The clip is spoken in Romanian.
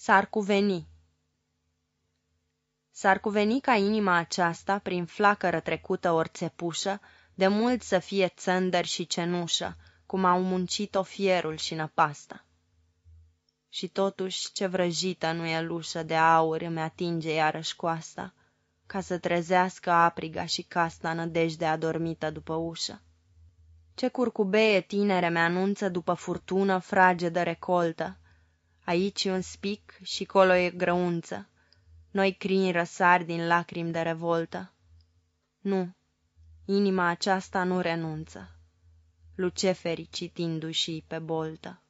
S-ar cuveni S-ar cuveni ca inima aceasta, prin flacără trecută ori țepușă, de mult să fie țândăr și cenușă, cum au muncit-o fierul și năpasta. Și totuși ce vrăjită nu e lușă de aur îmi atinge iarăși coasta, ca să trezească apriga și casta nădejde adormită după ușă. Ce curcubeie tinere mi-anunță după furtună fragedă recoltă, aici un spic și colo e grăunță, noi crini răsari din lacrimi de revoltă. Nu, inima aceasta nu renunță, luceferii citindu-și pe boltă.